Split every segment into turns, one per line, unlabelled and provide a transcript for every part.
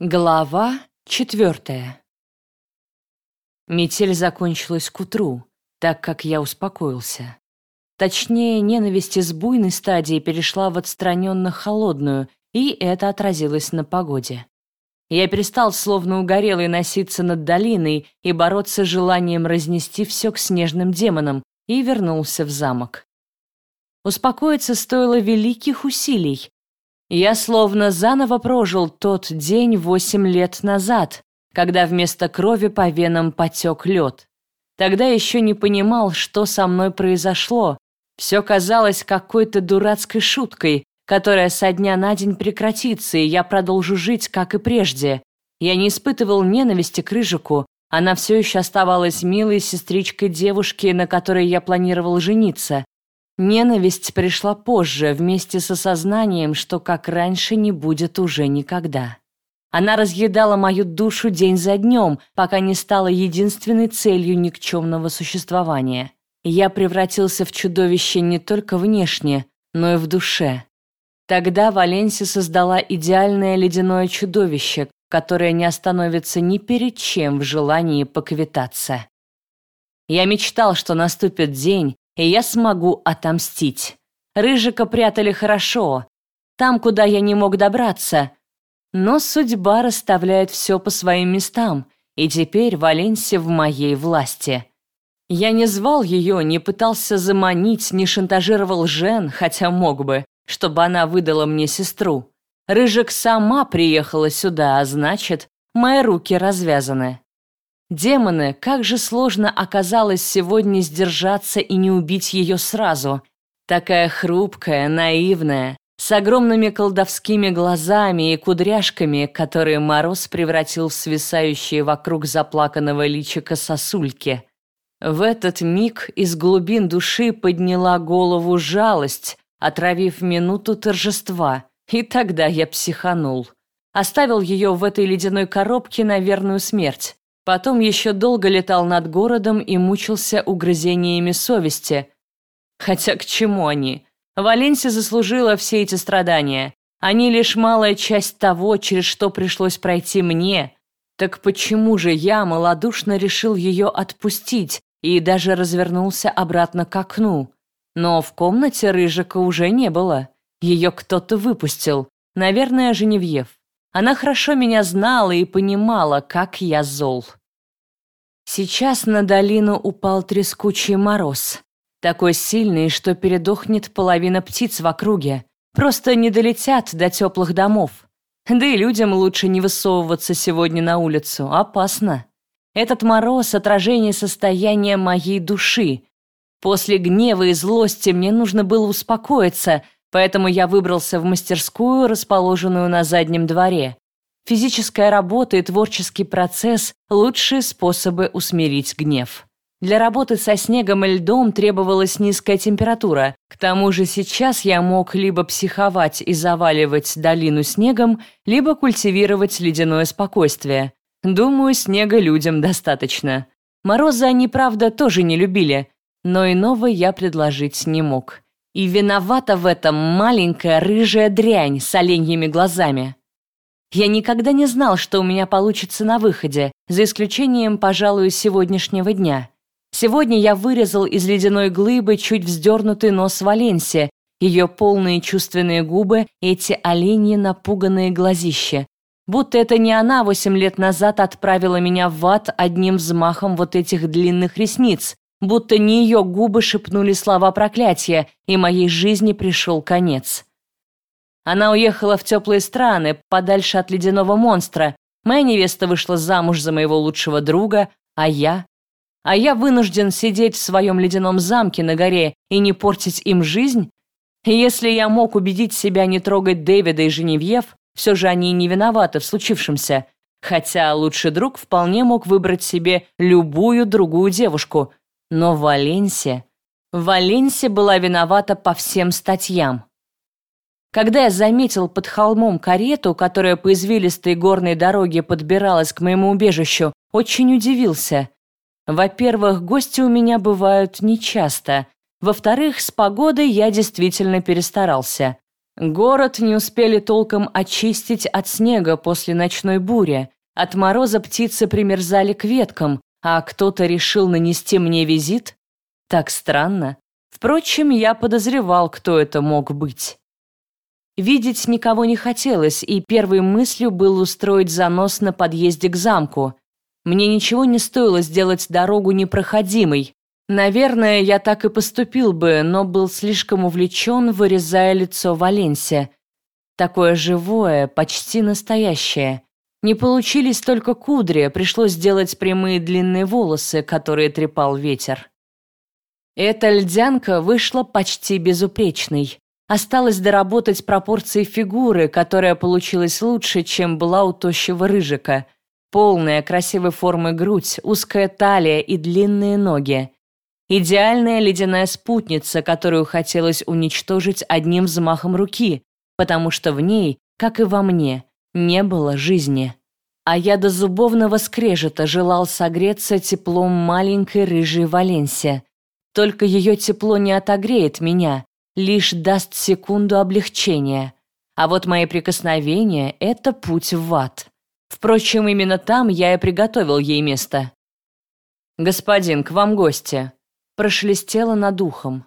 Глава четвертая. Метель закончилась к утру, так как я успокоился. Точнее, ненависть из буйной стадии перешла в отстраненно холодную, и это отразилось на погоде. Я перестал, словно угорелый, носиться над долиной и бороться с желанием разнести все к снежным демонам, и вернулся в замок. Успокоиться стоило великих усилий, я словно заново прожил тот день восемь лет назад, когда вместо крови по венам потек лед. Тогда еще не понимал, что со мной произошло. Все казалось какой-то дурацкой шуткой, которая со дня на день прекратится, и я продолжу жить, как и прежде. Я не испытывал ненависти к Рыжику, она все еще оставалась милой сестричкой девушки, на которой я планировал жениться. Ненависть пришла позже, вместе с осознанием, что как раньше не будет уже никогда. Она разъедала мою душу день за днем, пока не стала единственной целью никчемного существования. Я превратился в чудовище не только внешне, но и в душе. Тогда Валенси создала идеальное ледяное чудовище, которое не остановится ни перед чем в желании поквитаться. Я мечтал, что наступит день, и я смогу отомстить. Рыжика прятали хорошо, там, куда я не мог добраться. Но судьба расставляет все по своим местам, и теперь Валенсия в моей власти. Я не звал ее, не пытался заманить, не шантажировал Жен, хотя мог бы, чтобы она выдала мне сестру. Рыжик сама приехала сюда, а значит, мои руки развязаны. Демоны, как же сложно оказалось сегодня сдержаться и не убить ее сразу. Такая хрупкая, наивная, с огромными колдовскими глазами и кудряшками, которые Мороз превратил в свисающие вокруг заплаканного личика сосульки. В этот миг из глубин души подняла голову жалость, отравив минуту торжества, и тогда я психанул. Оставил ее в этой ледяной коробке на верную смерть. Потом еще долго летал над городом и мучился угрызениями совести. Хотя к чему они? Валенсия заслужила все эти страдания. Они лишь малая часть того, через что пришлось пройти мне. Так почему же я малодушно решил ее отпустить и даже развернулся обратно к окну? Но в комнате Рыжика уже не было. Ее кто-то выпустил. Наверное, Женевьев. Она хорошо меня знала и понимала, как я зол. Сейчас на долину упал трескучий мороз. Такой сильный, что передохнет половина птиц в округе. Просто не долетят до теплых домов. Да и людям лучше не высовываться сегодня на улицу. Опасно. Этот мороз — отражение состояния моей души. После гнева и злости мне нужно было успокоиться, поэтому я выбрался в мастерскую, расположенную на заднем дворе. Физическая работа и творческий процесс – лучшие способы усмирить гнев. Для работы со снегом и льдом требовалась низкая температура. К тому же сейчас я мог либо психовать и заваливать долину снегом, либо культивировать ледяное спокойствие. Думаю, снега людям достаточно. Морозы они, правда, тоже не любили, но иного я предложить не мог. И виновата в этом маленькая рыжая дрянь с оленьими глазами. Я никогда не знал, что у меня получится на выходе, за исключением, пожалуй, сегодняшнего дня. Сегодня я вырезал из ледяной глыбы чуть вздернутый нос Валенсия, ее полные чувственные губы, эти оленьи напуганные глазища. Будто это не она восемь лет назад отправила меня в ад одним взмахом вот этих длинных ресниц, будто не ее губы шепнули слова проклятия, и моей жизни пришел конец. Она уехала в теплые страны, подальше от ледяного монстра. Моя невеста вышла замуж за моего лучшего друга, а я... А я вынужден сидеть в своем ледяном замке на горе и не портить им жизнь? если я мог убедить себя не трогать Дэвида и Женевьев, все же они не виноваты в случившемся. Хотя лучший друг вполне мог выбрать себе любую другую девушку. Но Валенсия... Валенсия была виновата по всем статьям. Когда я заметил под холмом карету, которая по извилистой горной дороге подбиралась к моему убежищу, очень удивился. Во-первых, гости у меня бывают нечасто. Во-вторых, с погодой я действительно перестарался. Город не успели толком очистить от снега после ночной бури. От мороза птицы примерзали к веткам, а кто-то решил нанести мне визит? Так странно. Впрочем, я подозревал, кто это мог быть. Видеть никого не хотелось, и первой мыслью был устроить занос на подъезде к замку. Мне ничего не стоило сделать дорогу непроходимой, Наверное, я так и поступил бы, но был слишком увлечен, вырезая лицо Валенсия. Такое живое, почти настоящее. Не получились только кудри, пришлось сделать прямые длинные волосы, которые трепал ветер. Эта льдянка вышла почти безупречной. Осталось доработать пропорции фигуры, которая получилась лучше, чем была у тощего рыжика. Полная красивой формы грудь, узкая талия и длинные ноги. Идеальная ледяная спутница, которую хотелось уничтожить одним взмахом руки, потому что в ней, как и во мне, не было жизни. А я до зубовного скрежета желал согреться теплом маленькой рыжей Валенсии. Только ее тепло не отогреет меня, лишь даст секунду облегчения. А вот мои прикосновения — это путь в ад. Впрочем, именно там я и приготовил ей место. «Господин, к вам гости», прошелестело над ухом.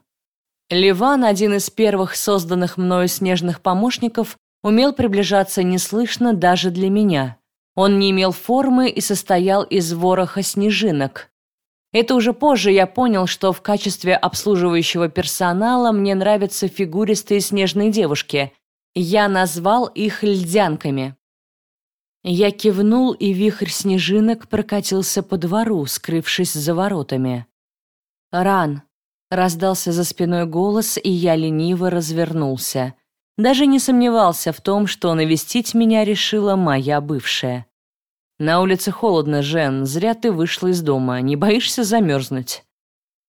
Ливан, один из первых созданных мною снежных помощников, умел приближаться неслышно даже для меня. Он не имел формы и состоял из вороха снежинок. Это уже позже я понял, что в качестве обслуживающего персонала мне нравятся фигуристые снежные девушки. Я назвал их льдянками. Я кивнул, и вихрь снежинок прокатился по двору, скрывшись за воротами. «Ран!» — раздался за спиной голос, и я лениво развернулся. Даже не сомневался в том, что навестить меня решила моя бывшая. «На улице холодно, Жен, зря ты вышла из дома, не боишься замерзнуть?»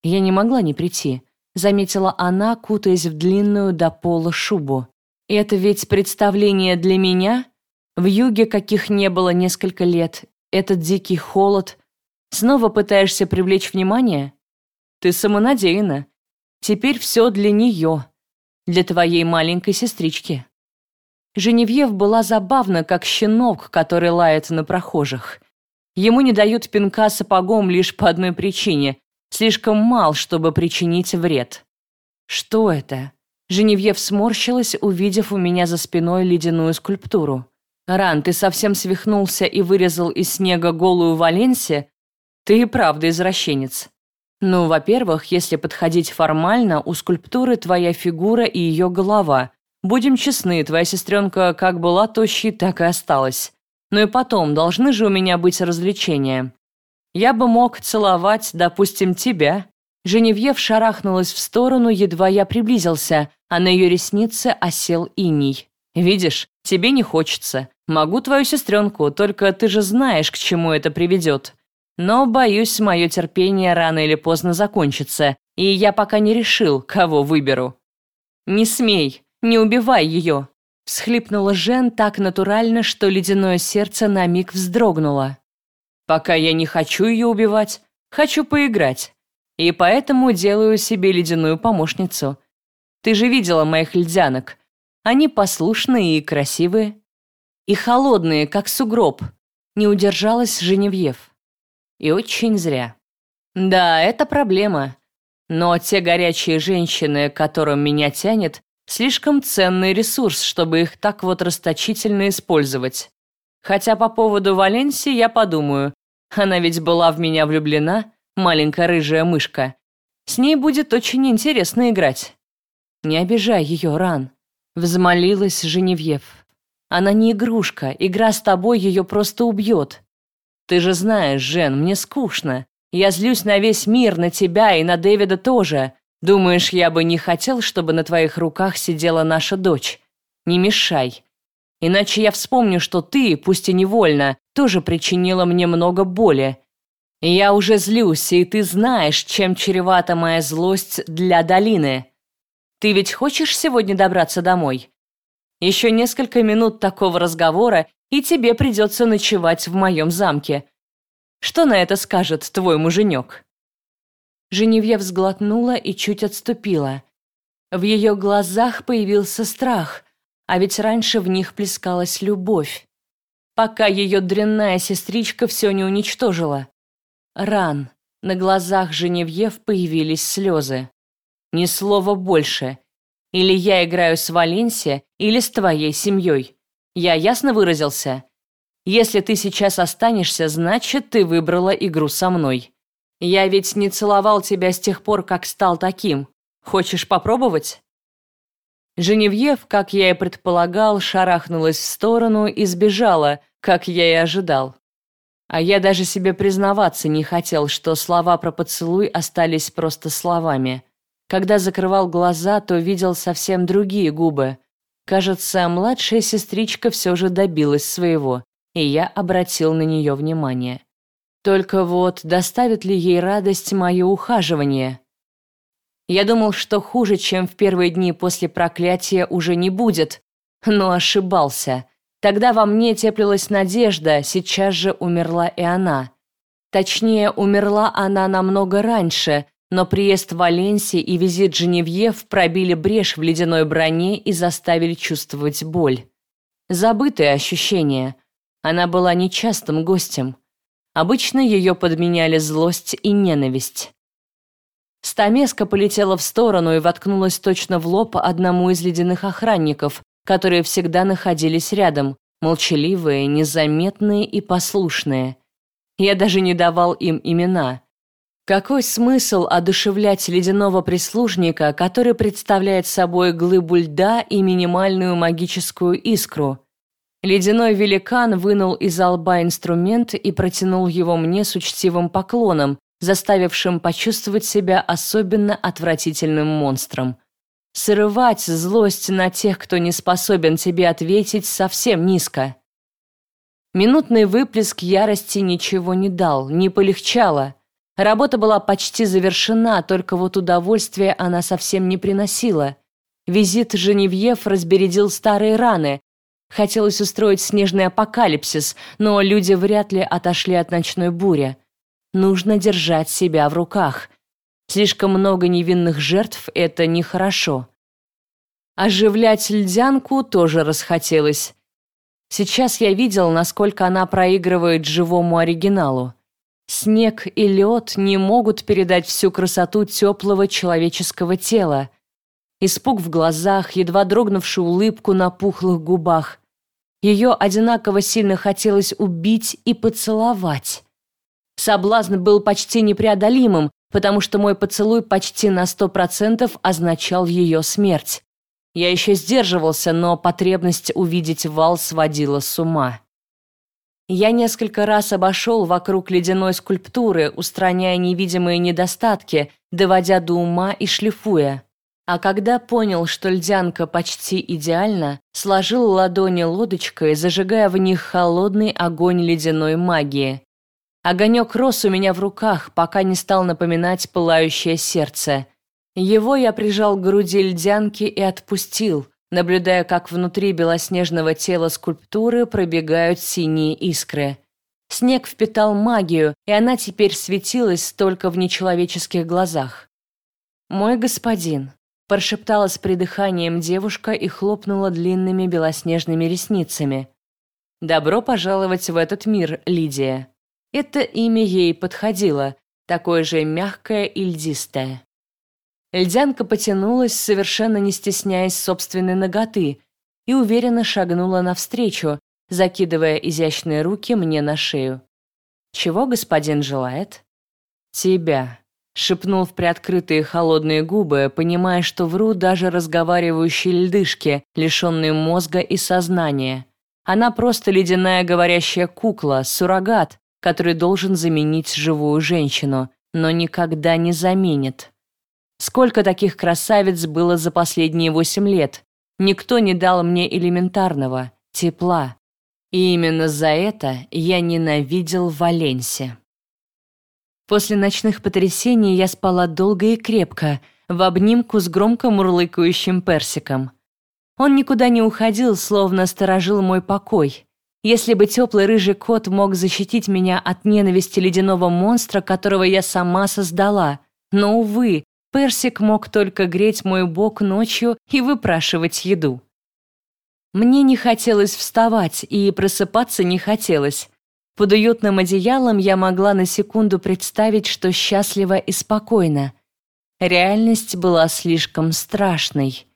Я не могла не прийти, заметила она, кутаясь в длинную до пола шубу. «Это ведь представление для меня?» В юге, каких не было несколько лет, этот дикий холод. Снова пытаешься привлечь внимание? Ты самонадеянна. Теперь все для нее, для твоей маленькой сестрички». Женевьев была забавна, как щенок, который лает на прохожих. Ему не дают пинка сапогом лишь по одной причине – слишком мал, чтобы причинить вред. «Что это?» Женевьев сморщилась, увидев у меня за спиной ледяную скульптуру. «Ран, ты совсем свихнулся и вырезал из снега голую Валенсия? Ты и правда извращенец. Ну, во-первых, если подходить формально, у скульптуры твоя фигура и ее голова. Будем честны, твоя сестренка как была тощей, так и осталась. Ну и потом, должны же у меня быть развлечения. Я бы мог целовать, допустим, тебя. Женевьев шарахнулась в сторону, едва я приблизился, а на ее реснице осел иней. «Видишь, тебе не хочется. Могу твою сестренку, только ты же знаешь, к чему это приведет. Но, боюсь, мое терпение рано или поздно закончится, и я пока не решил, кого выберу. «Не смей, не убивай ее!» Всхлипнула Жен так натурально, что ледяное сердце на миг вздрогнуло. «Пока я не хочу ее убивать, хочу поиграть. И поэтому делаю себе ледяную помощницу. Ты же видела моих льдянок. Они послушные и красивые. И холодные, как сугроб. Не удержалась Женевьев. И очень зря. Да, это проблема. Но те горячие женщины, которым меня тянет, слишком ценный ресурс, чтобы их так вот расточительно использовать. Хотя по поводу Валенсии я подумаю, она ведь была в меня влюблена, маленькая рыжая мышка. С ней будет очень интересно играть. Не обижай ее, Ран. Взмолилась Женевьев. Она не игрушка, игра с тобой ее просто убьет. Ты же знаешь, Жен, мне скучно. Я злюсь на весь мир, на тебя и на Дэвида тоже. Думаешь, я бы не хотел, чтобы на твоих руках сидела наша дочь? Не мешай. Иначе я вспомню, что ты, пусть и невольно, тоже причинила мне много боли. Я уже злюсь, и ты знаешь, чем чревата моя злость для долины. Ты ведь хочешь сегодня добраться домой? Еще несколько минут такого разговора, и тебе придется ночевать в моем замке. Что на это скажет твой муженек?» Женевьев сглотнула и чуть отступила. В ее глазах появился страх, а ведь раньше в них плескалась любовь. Пока ее дрянная сестричка все не уничтожила. Ран. На глазах Женевьев появились слезы. Ни слова больше. Или я играю с Валенсия, или с твоей семьей. Я ясно выразился? Если ты сейчас останешься, значит, ты выбрала игру со мной. Я ведь не целовал тебя с тех пор, как стал таким. Хочешь попробовать?» Женевьев, как я и предполагал, шарахнулась в сторону и сбежала, как я и ожидал. А я даже себе признаваться не хотел, что слова про поцелуй остались просто словами. Когда закрывал глаза, то видел совсем другие губы. Кажется, младшая сестричка все же добилась своего, и я обратил на нее внимание. Только вот доставит ли ей радость мое ухаживание? Я думал, что хуже, чем в первые дни после проклятия, уже не будет, но ошибался. Тогда во мне теплилась надежда, сейчас же умерла и она. Точнее, умерла она намного раньше, но приезд в Валенсии и визит Женевьев пробили брешь в ледяной броне и заставили чувствовать боль. Забытое ощущение. Она была нечастым гостем. Обычно ее подменяли злость и ненависть. Стамеска полетела в сторону и воткнулась точно в лоб одному из ледяных охранников, которые всегда находились рядом, молчаливые, незаметные и послушные. Я даже не давал им имена. Какой смысл одушевлять ледяного прислужника, который представляет собой глыбу льда и минимальную магическую искру? Ледяной великан вынул из лба инструмент и протянул его мне с учтивым поклоном, заставившим почувствовать себя особенно отвратительным монстром. Срывать злость на тех, кто не способен тебе ответить, совсем низко. Минутный выплеск ярости ничего не дал, не полегчало. Работа была почти завершена, только вот удовольствия она совсем не приносила. Визит Женевьев разбередил старые раны, Хотелось устроить снежный апокалипсис, но люди вряд ли отошли от ночной бури. Нужно держать себя в руках. Слишком много невинных жертв — это нехорошо. Оживлять льдянку тоже расхотелось. Сейчас я видел, насколько она проигрывает живому оригиналу. Снег и лед не могут передать всю красоту теплого человеческого тела. Испуг в глазах, едва дрогнувшую улыбку на пухлых губах. Ее одинаково сильно хотелось убить и поцеловать. Соблазн был почти непреодолимым, потому что мой поцелуй почти на сто процентов означал ее смерть. Я еще сдерживался, но потребность увидеть вал сводила с ума. Я несколько раз обошел вокруг ледяной скульптуры, устраняя невидимые недостатки, доводя до ума и шлифуя. А когда понял, что льдянка почти идеальна, сложил ладони лодочкой, зажигая в них холодный огонь ледяной магии. Огонек рос у меня в руках, пока не стал напоминать пылающее сердце. Его я прижал к груди льдянки и отпустил, наблюдая, как внутри белоснежного тела скульптуры пробегают синие искры. Снег впитал магию, и она теперь светилась только в нечеловеческих глазах. «Мой господин», прошептала с придыханием девушка и хлопнула длинными белоснежными ресницами. «Добро пожаловать в этот мир, Лидия». Это имя ей подходило, такое же мягкое и льдистое. Льдянка потянулась, совершенно не стесняясь собственной ноготы, и уверенно шагнула навстречу, закидывая изящные руки мне на шею. «Чего господин желает?» «Тебя», Шепнул в приоткрытые холодные губы, понимая, что вру даже разговаривающей льдышке, лишенной мозга и сознания. Она просто ледяная говорящая кукла, суррогат, который должен заменить живую женщину, но никогда не заменит. Сколько таких красавиц было за последние восемь лет? Никто не дал мне элементарного, тепла. И именно за это я ненавидел Валенсия. После ночных потрясений я спала долго и крепко, в обнимку с громко мурлыкающим персиком. Он никуда не уходил, словно сторожил мой покой. Если бы теплый рыжий кот мог защитить меня от ненависти ледяного монстра, которого я сама создала. Но, увы, персик мог только греть мой бок ночью и выпрашивать еду. Мне не хотелось вставать, и просыпаться не хотелось. Под уютным одеялом я могла на секунду представить, что счастлива и спокойна. Реальность была слишком страшной.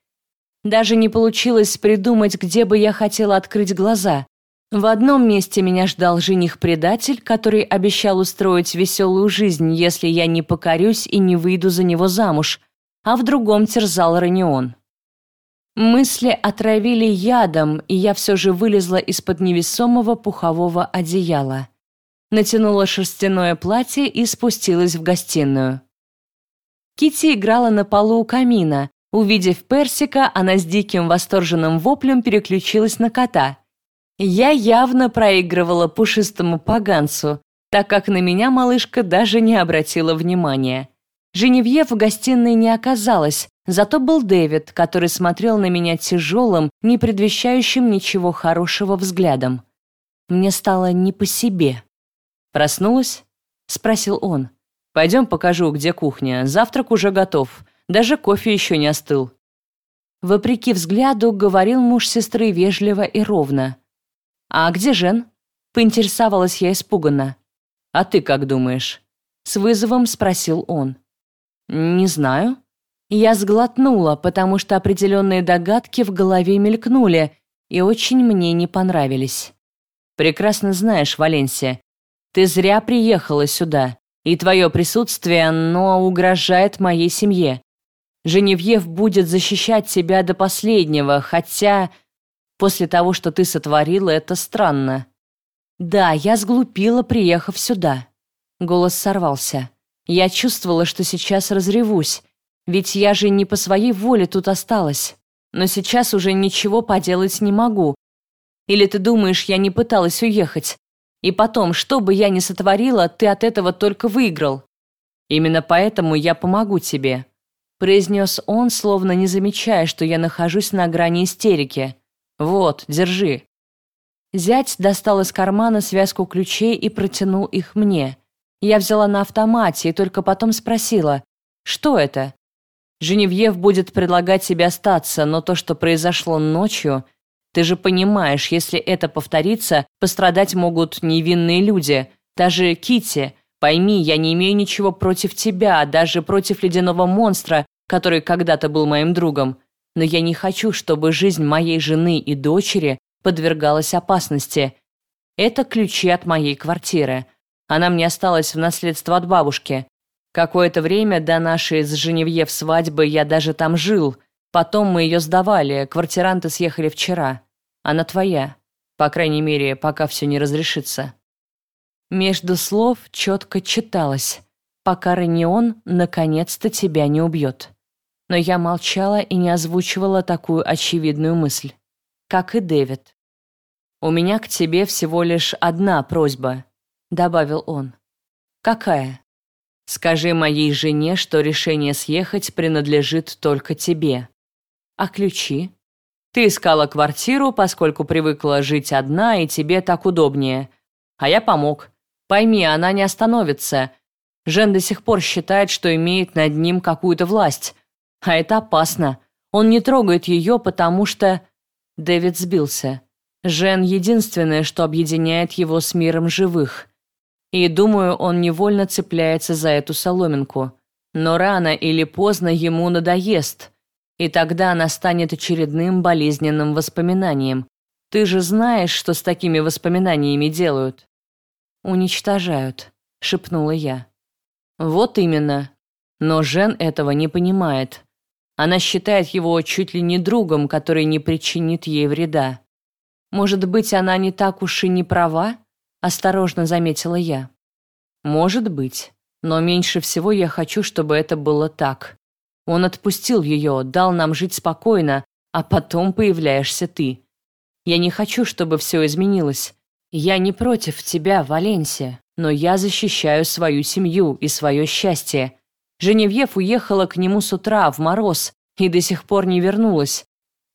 Даже не получилось придумать, где бы я хотела открыть глаза. В одном месте меня ждал жених-предатель, который обещал устроить веселую жизнь, если я не покорюсь и не выйду за него замуж, а в другом терзал Ранион. Мысли отравили ядом, и я все же вылезла из-под невесомого пухового одеяла. Натянула шерстяное платье и спустилась в гостиную. Кити играла на полу у камина. Увидев Персика, она с диким восторженным воплем переключилась на кота. Я явно проигрывала пушистому поганцу, так как на меня малышка даже не обратила внимания. Женевьев в гостиной не оказалось, Зато был Дэвид, который смотрел на меня тяжелым, не предвещающим ничего хорошего взглядом. Мне стало не по себе. «Проснулась?» — спросил он. «Пойдем покажу, где кухня. Завтрак уже готов. Даже кофе еще не остыл». Вопреки взгляду, говорил муж сестры вежливо и ровно. «А где Жен?» — поинтересовалась я испуганно. «А ты как думаешь?» — с вызовом спросил он. «Не знаю», я сглотнула, потому что определенные догадки в голове мелькнули и очень мне не понравились. «Прекрасно знаешь, Валенсия, ты зря приехала сюда, и твое присутствие, оно угрожает моей семье. Женевьев будет защищать тебя до последнего, хотя после того, что ты сотворила, это странно». «Да, я сглупила, приехав сюда». Голос сорвался. Я чувствовала, что сейчас разревусь, ведь я же не по своей воле тут осталась. Но сейчас уже ничего поделать не могу. Или ты думаешь, я не пыталась уехать? И потом, что бы я ни сотворила, ты от этого только выиграл. Именно поэтому я помогу тебе», — произнес он, словно не замечая, что я нахожусь на грани истерики. «Вот, держи». Зять достал из кармана связку ключей и протянул их мне. Я взяла на автомате и только потом спросила, что это? Женевьев будет предлагать себе остаться, но то, что произошло ночью... Ты же понимаешь, если это повторится, пострадать могут невинные люди. Даже Кити. Пойми, я не имею ничего против тебя, даже против ледяного монстра, который когда-то был моим другом. Но я не хочу, чтобы жизнь моей жены и дочери подвергалась опасности. Это ключи от моей квартиры. Она мне осталась в наследство от бабушки. Какое-то время до нашей с Женевьев свадьбы я даже там жил. Потом мы ее сдавали, квартиранты съехали вчера. Она твоя. По крайней мере, пока все не разрешится». Между слов четко читалось «Пока Ренион наконец-то тебя не убьет». Но я молчала и не озвучивала такую очевидную мысль. Как и Дэвид. «У меня к тебе всего лишь одна просьба», — добавил он. «Какая?» Скажи моей жене, что решение съехать принадлежит только тебе. А ключи? Ты искала квартиру, поскольку привыкла жить одна, и тебе так удобнее. А я помог. Пойми, она не остановится. Жен до сих пор считает, что имеет над ним какую-то власть. А это опасно. Он не трогает ее, потому что... Дэвид сбился. Жен — единственное, что объединяет его с миром живых. И, думаю, он невольно цепляется за эту соломинку. Но рано или поздно ему надоест, и тогда она станет очередным болезненным воспоминанием. Ты же знаешь, что с такими воспоминаниями делают. «Уничтожают», — шепнула я. «Вот именно. Но Жен этого не понимает. Она считает его чуть ли не другом, который не причинит ей вреда. Может быть, она не так уж и не права?» Осторожно заметила я. Может быть, но меньше всего я хочу, чтобы это было так. Он отпустил ее, дал нам жить спокойно, а потом появляешься ты. Я не хочу, чтобы все изменилось. Я не против тебя, Валенсия, но я защищаю свою семью и свое счастье. Женевьев уехала к нему с утра в мороз и до сих пор не вернулась.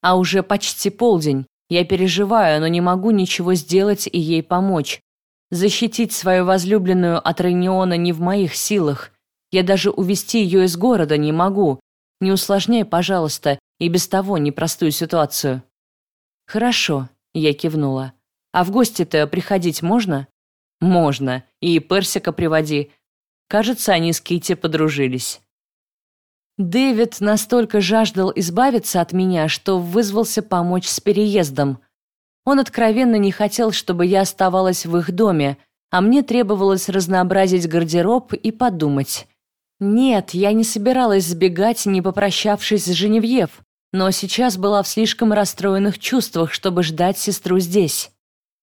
А уже почти полдень. Я переживаю, но не могу ничего сделать и ей помочь. Защитить свою возлюбленную от Рейниона не в моих силах. Я даже увести ее из города не могу. Не усложняй, пожалуйста, и без того непростую ситуацию». «Хорошо», — я кивнула. «А в гости-то приходить можно?» «Можно. И Персика приводи. Кажется, они с Кити подружились». Дэвид настолько жаждал избавиться от меня, что вызвался помочь с переездом. Он откровенно не хотел, чтобы я оставалась в их доме, а мне требовалось разнообразить гардероб и подумать. Нет, я не собиралась сбегать, не попрощавшись с Женевьев, но сейчас была в слишком расстроенных чувствах, чтобы ждать сестру здесь.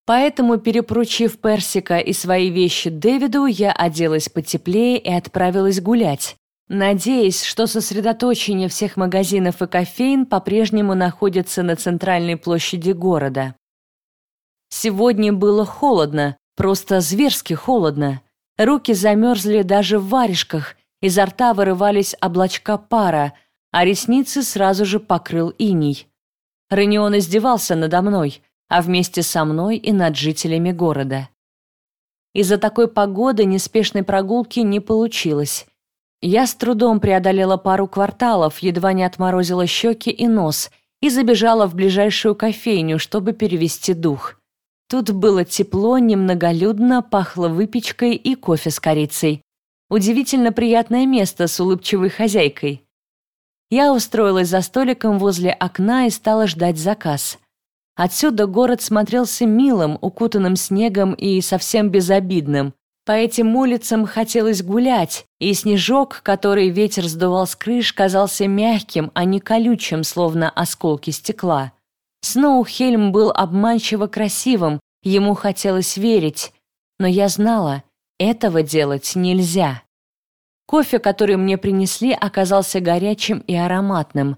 Поэтому, перепоручив Персика и свои вещи Дэвиду, я оделась потеплее и отправилась гулять, надеясь, что сосредоточение всех магазинов и кофеин по-прежнему находится на центральной площади города. Сегодня было холодно, просто зверски холодно. Руки замерзли даже в варежках, изо рта вырывались облачка пара – а ресницы сразу же покрыл иней. Ренион издевался надо мной, а вместе со мной и над жителями города. Из-за такой погоды неспешной прогулки не получилось. Я с трудом преодолела пару кварталов, едва не отморозила щеки и нос, и забежала в ближайшую кофейню, чтобы перевести дух. Тут было тепло, немноголюдно, пахло выпечкой и кофе с корицей. Удивительно приятное место с улыбчивой хозяйкой. Я устроилась за столиком возле окна и стала ждать заказ. Отсюда город смотрелся милым, укутанным снегом и совсем безобидным. По этим улицам хотелось гулять, и снежок, который ветер сдувал с крыш, казался мягким, а не колючим, словно осколки стекла. Сноухельм был обманчиво красивым, ему хотелось верить, но я знала, этого делать нельзя. Кофе, который мне принесли, оказался горячим и ароматным.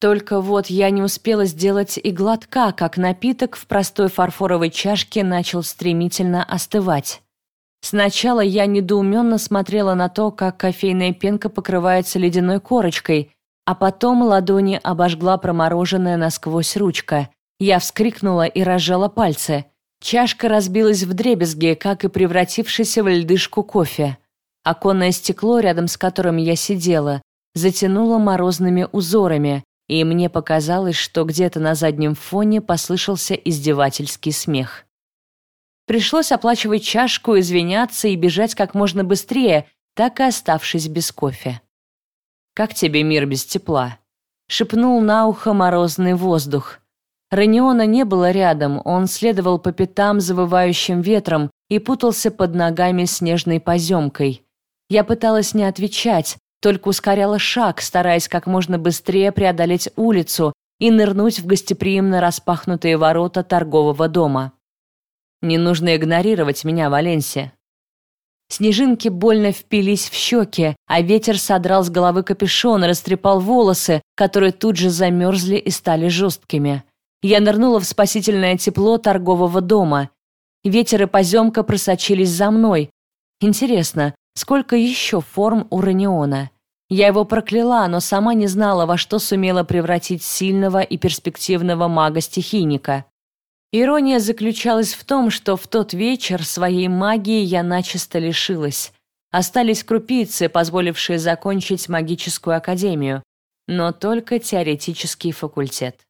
Только вот я не успела сделать и глотка, как напиток в простой фарфоровой чашке начал стремительно остывать. Сначала я недоуменно смотрела на то, как кофейная пенка покрывается ледяной корочкой, а потом ладони обожгла промороженная насквозь ручка. Я вскрикнула и разжала пальцы. Чашка разбилась в дребезги, как и превратившийся в льдышку кофе. Оконное стекло, рядом с которым я сидела, затянуло морозными узорами, и мне показалось, что где-то на заднем фоне послышался издевательский смех. Пришлось оплачивать чашку, извиняться и бежать как можно быстрее, так и оставшись без кофе. «Как тебе мир без тепла?» — шепнул на ухо морозный воздух. Раниона не было рядом, он следовал по пятам завывающим ветром и путался под ногами снежной поземкой. Я пыталась не отвечать, только ускоряла шаг, стараясь как можно быстрее преодолеть улицу и нырнуть в гостеприимно распахнутые ворота торгового дома. Не нужно игнорировать меня, Валенсия. Снежинки больно впились в щеки, а ветер содрал с головы капюшон и растрепал волосы, которые тут же замерзли и стали жесткими. Я нырнула в спасительное тепло торгового дома. Ветер и поземка просочились за мной. Интересно, Сколько еще форм у Раниона? Я его прокляла, но сама не знала, во что сумела превратить сильного и перспективного мага-стихийника. Ирония заключалась в том, что в тот вечер своей магии я начисто лишилась. Остались крупицы, позволившие закончить магическую академию, но только теоретический факультет.